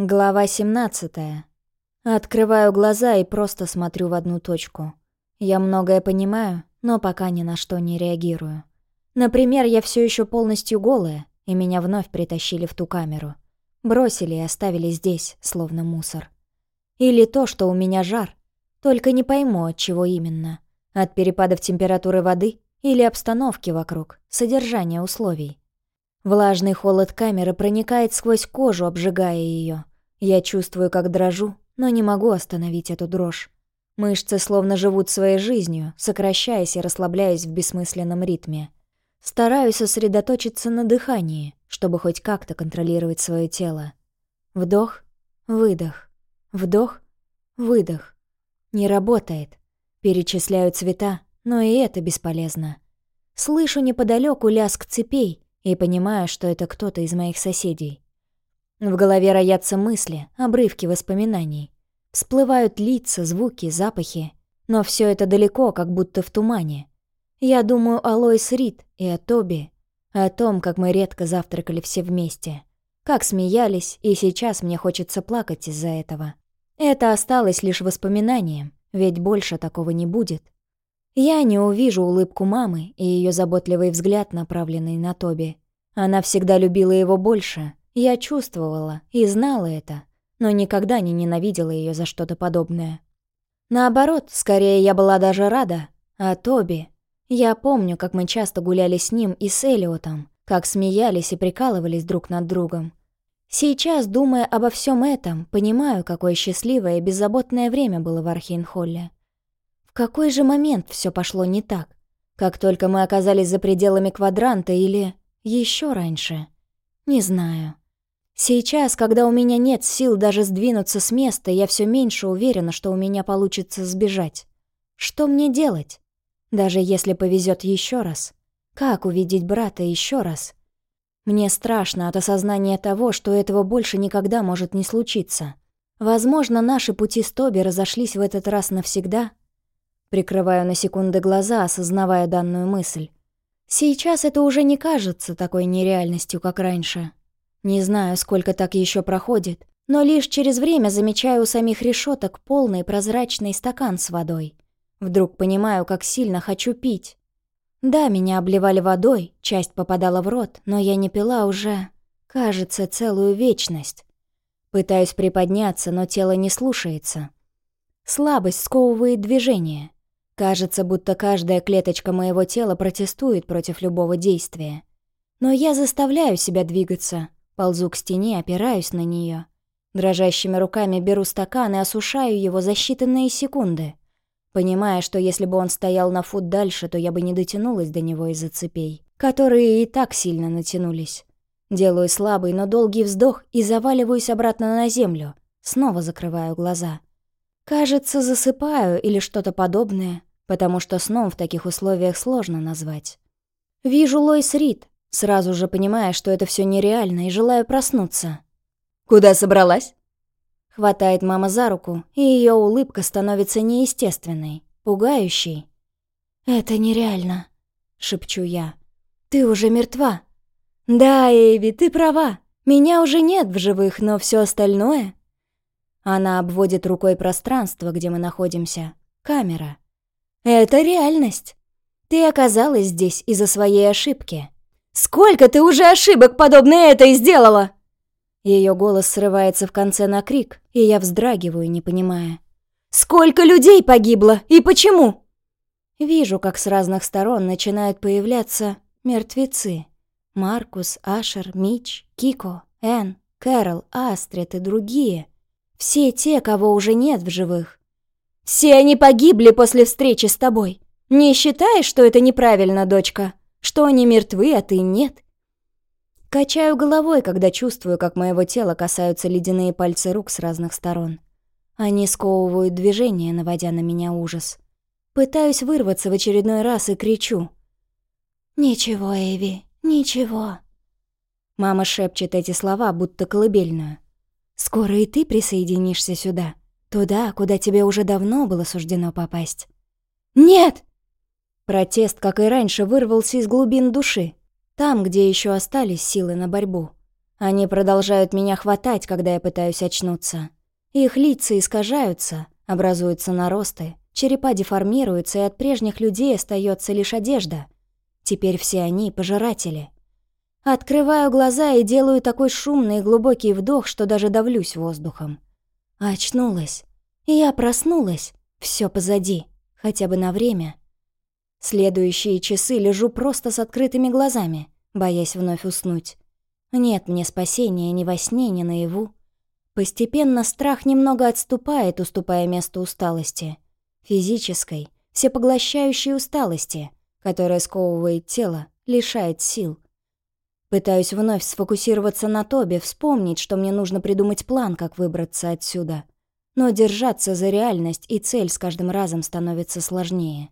Глава 17. Открываю глаза и просто смотрю в одну точку. Я многое понимаю, но пока ни на что не реагирую. Например, я все еще полностью голая, и меня вновь притащили в ту камеру. Бросили и оставили здесь, словно мусор. Или то, что у меня жар. Только не пойму, от чего именно. От перепадов температуры воды или обстановки вокруг, содержания условий. Влажный холод камеры проникает сквозь кожу, обжигая ее. Я чувствую, как дрожу, но не могу остановить эту дрожь. Мышцы словно живут своей жизнью, сокращаясь и расслабляясь в бессмысленном ритме. Стараюсь сосредоточиться на дыхании, чтобы хоть как-то контролировать свое тело. Вдох, выдох, вдох, выдох. Не работает. Перечисляю цвета, но и это бесполезно. Слышу неподалеку лязг цепей и понимаю, что это кто-то из моих соседей. В голове роятся мысли, обрывки воспоминаний. Всплывают лица, звуки, запахи. Но все это далеко, как будто в тумане. Я думаю о Лоис Рид и о Тоби, о том, как мы редко завтракали все вместе, как смеялись, и сейчас мне хочется плакать из-за этого. Это осталось лишь воспоминанием, ведь больше такого не будет. Я не увижу улыбку мамы и ее заботливый взгляд, направленный на Тоби. Она всегда любила его больше, я чувствовала и знала это, но никогда не ненавидела ее за что-то подобное. Наоборот, скорее я была даже рада. А Тоби... Я помню, как мы часто гуляли с ним и с Элиотом, как смеялись и прикалывались друг над другом. Сейчас, думая обо всем этом, понимаю, какое счастливое и беззаботное время было в Архейнхолле. Какой же момент все пошло не так? Как только мы оказались за пределами квадранта или еще раньше? Не знаю. Сейчас, когда у меня нет сил даже сдвинуться с места, я все меньше уверена, что у меня получится сбежать. Что мне делать? Даже если повезет еще раз. Как увидеть брата еще раз? Мне страшно от осознания того, что этого больше никогда может не случиться. Возможно, наши пути с Тоби разошлись в этот раз навсегда. Прикрываю на секунды глаза, осознавая данную мысль. Сейчас это уже не кажется такой нереальностью, как раньше. Не знаю, сколько так еще проходит, но лишь через время замечаю у самих решеток полный прозрачный стакан с водой. Вдруг понимаю, как сильно хочу пить. Да, меня обливали водой, часть попадала в рот, но я не пила уже, кажется, целую вечность. Пытаюсь приподняться, но тело не слушается. Слабость сковывает движение. Кажется, будто каждая клеточка моего тела протестует против любого действия. Но я заставляю себя двигаться, Ползу к стене, опираюсь на нее. Дрожащими руками беру стакан и осушаю его за считанные секунды. Понимая, что если бы он стоял на фут дальше, то я бы не дотянулась до него из-за цепей, которые и так сильно натянулись. Делаю слабый, но долгий вздох и заваливаюсь обратно на землю. Снова закрываю глаза. Кажется, засыпаю или что-то подобное, потому что сном в таких условиях сложно назвать. Вижу Лойс Рид, Сразу же понимая, что это все нереально, и желаю проснуться. «Куда собралась?» Хватает мама за руку, и ее улыбка становится неестественной, пугающей. «Это нереально», — шепчу я. «Ты уже мертва». «Да, Эйви, ты права. Меня уже нет в живых, но все остальное...» Она обводит рукой пространство, где мы находимся. Камера. «Это реальность. Ты оказалась здесь из-за своей ошибки». Сколько ты уже ошибок подобной этой сделала?» Ее голос срывается в конце на крик, и я вздрагиваю, не понимая. «Сколько людей погибло и почему?» Вижу, как с разных сторон начинают появляться мертвецы. Маркус, Ашер, Мич, Кико, Энн, Кэрол, Астрид и другие. Все те, кого уже нет в живых. «Все они погибли после встречи с тобой. Не считаешь, что это неправильно, дочка?» Что они мертвы, а ты нет? Качаю головой, когда чувствую, как моего тела касаются ледяные пальцы рук с разных сторон. Они сковывают движение, наводя на меня ужас. Пытаюсь вырваться в очередной раз и кричу. «Ничего, Эви, ничего». Мама шепчет эти слова, будто колыбельную. «Скоро и ты присоединишься сюда, туда, куда тебе уже давно было суждено попасть». «Нет!» Протест, как и раньше, вырвался из глубин души, там, где еще остались силы на борьбу. Они продолжают меня хватать, когда я пытаюсь очнуться. Их лица искажаются, образуются наросты, черепа деформируются, и от прежних людей остается лишь одежда. Теперь все они — пожиратели. Открываю глаза и делаю такой шумный и глубокий вдох, что даже давлюсь воздухом. Очнулась. Я проснулась. Все позади. Хотя бы на время. Следующие часы лежу просто с открытыми глазами, боясь вновь уснуть. Нет мне спасения ни во сне, ни наяву. Постепенно страх немного отступает, уступая место усталости. Физической, всепоглощающей усталости, которая сковывает тело, лишает сил. Пытаюсь вновь сфокусироваться на Тобе, вспомнить, что мне нужно придумать план, как выбраться отсюда. Но держаться за реальность и цель с каждым разом становится сложнее.